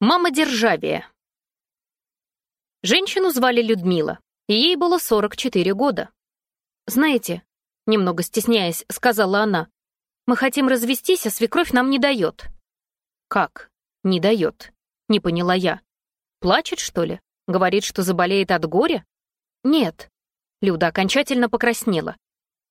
Мама Державия. Женщину звали Людмила, и ей было 44 года. «Знаете», — немного стесняясь, сказала она, «мы хотим развестись, а свекровь нам не дает». «Как? Не дает?» — не поняла я. «Плачет, что ли? Говорит, что заболеет от горя?» «Нет». Люда окончательно покраснела.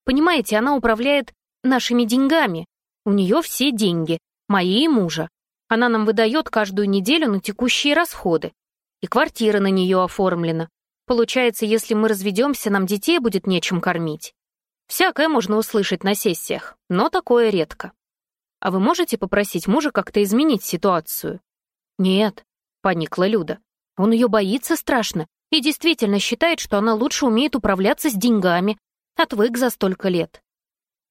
«Понимаете, она управляет нашими деньгами. У нее все деньги, мои и мужа. Она нам выдает каждую неделю на текущие расходы. И квартира на нее оформлена. Получается, если мы разведемся, нам детей будет нечем кормить. Всякое можно услышать на сессиях, но такое редко. А вы можете попросить мужа как-то изменить ситуацию? Нет, поникла Люда. Он ее боится страшно и действительно считает, что она лучше умеет управляться с деньгами. Отвык за столько лет.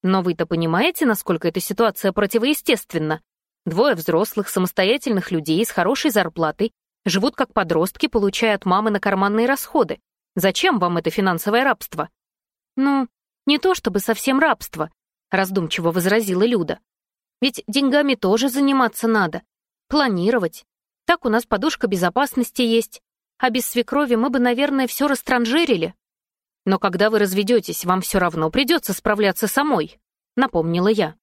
Но вы-то понимаете, насколько эта ситуация противоестественна? Двое взрослых, самостоятельных людей с хорошей зарплатой живут как подростки, получая от мамы на карманные расходы. Зачем вам это финансовое рабство? Ну, не то чтобы совсем рабство, раздумчиво возразила Люда. Ведь деньгами тоже заниматься надо. Планировать. Так у нас подушка безопасности есть. А без свекрови мы бы, наверное, все растранжирили. Но когда вы разведетесь, вам все равно придется справляться самой, напомнила я.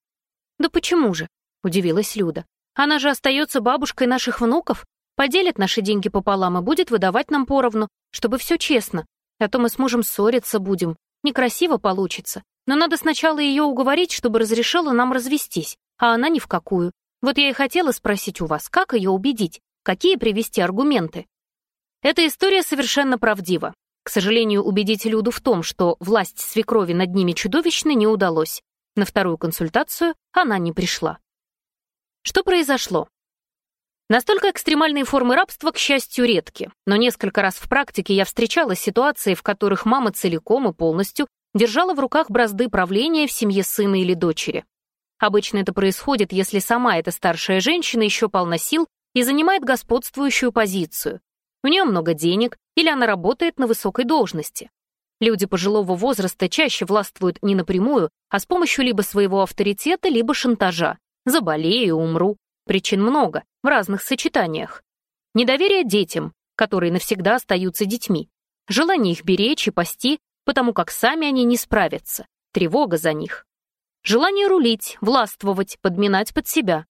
Да почему же? удивилась Люда. «Она же остается бабушкой наших внуков, поделит наши деньги пополам и будет выдавать нам поровну, чтобы все честно. А то мы с мужем ссориться будем. Некрасиво получится. Но надо сначала ее уговорить, чтобы разрешила нам развестись, а она ни в какую. Вот я и хотела спросить у вас, как ее убедить, какие привести аргументы?» Эта история совершенно правдива. К сожалению, убедить Люду в том, что власть свекрови над ними чудовищна, не удалось. На вторую консультацию она не пришла. Что произошло? Настолько экстремальные формы рабства, к счастью, редки, но несколько раз в практике я встречала ситуации, в которых мама целиком и полностью держала в руках бразды правления в семье сына или дочери. Обычно это происходит, если сама эта старшая женщина еще полна сил и занимает господствующую позицию. У нее много денег или она работает на высокой должности. Люди пожилого возраста чаще властвуют не напрямую, а с помощью либо своего авторитета, либо шантажа, заболею, умру. Причин много, в разных сочетаниях. Недоверие детям, которые навсегда остаются детьми. Желание их беречь и пасти, потому как сами они не справятся. Тревога за них. Желание рулить, властвовать, подминать под себя.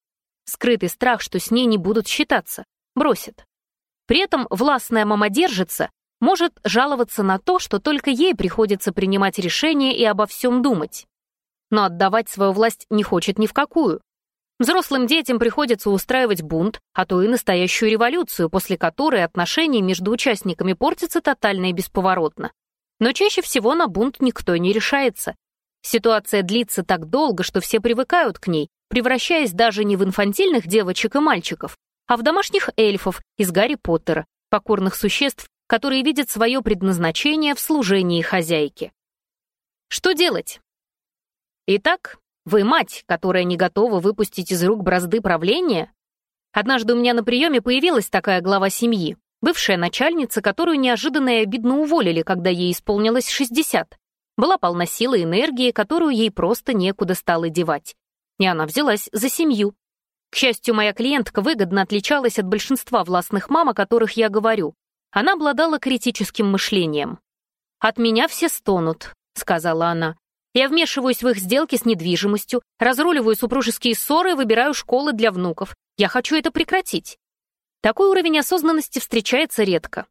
Скрытый страх, что с ней не будут считаться. бросит. При этом властная мама держится, может жаловаться на то, что только ей приходится принимать решения и обо всем думать. Но отдавать свою власть не хочет ни в какую. Взрослым детям приходится устраивать бунт, а то и настоящую революцию, после которой отношения между участниками портятся тотально и бесповоротно. Но чаще всего на бунт никто не решается. Ситуация длится так долго, что все привыкают к ней, превращаясь даже не в инфантильных девочек и мальчиков, а в домашних эльфов из Гарри Поттера, покорных существ, которые видят свое предназначение в служении хозяйке. Что делать? Итак, вы мать, которая не готова выпустить из рук бразды правления? Однажды у меня на приеме появилась такая глава семьи, бывшая начальница, которую неожиданно и обидно уволили, когда ей исполнилось 60. Была полна силы и энергии, которую ей просто некуда стало девать. И она взялась за семью. К счастью, моя клиентка выгодно отличалась от большинства властных мам, о которых я говорю. Она обладала критическим мышлением. «От меня все стонут», — сказала она. Я вмешиваюсь в их сделки с недвижимостью, разруливаю супружеские ссоры выбираю школы для внуков. Я хочу это прекратить. Такой уровень осознанности встречается редко.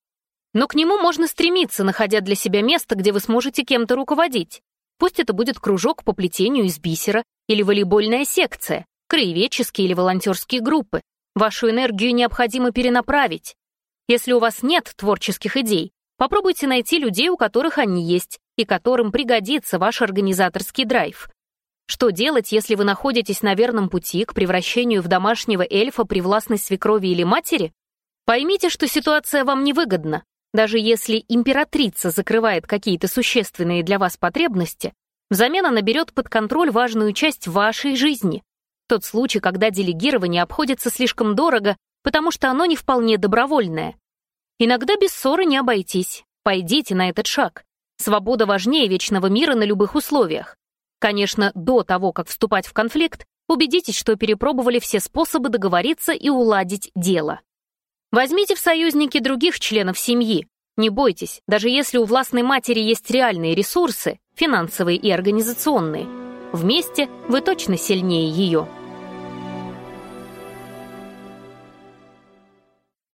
Но к нему можно стремиться, находя для себя место, где вы сможете кем-то руководить. Пусть это будет кружок по плетению из бисера или волейбольная секция, краеведческие или волонтерские группы. Вашу энергию необходимо перенаправить. Если у вас нет творческих идей, попробуйте найти людей, у которых они есть, и которым пригодится ваш организаторский драйв. Что делать, если вы находитесь на верном пути к превращению в домашнего эльфа при властной свекрови или матери? Поймите, что ситуация вам невыгодна. Даже если императрица закрывает какие-то существенные для вас потребности, взамен она берет под контроль важную часть вашей жизни. Тот случай, когда делегирование обходится слишком дорого, потому что оно не вполне добровольное. Иногда без ссоры не обойтись. Пойдите на этот шаг. Свобода важнее вечного мира на любых условиях. Конечно, до того, как вступать в конфликт, убедитесь, что перепробовали все способы договориться и уладить дело. Возьмите в союзники других членов семьи. Не бойтесь, даже если у властной матери есть реальные ресурсы, финансовые и организационные, вместе вы точно сильнее ее.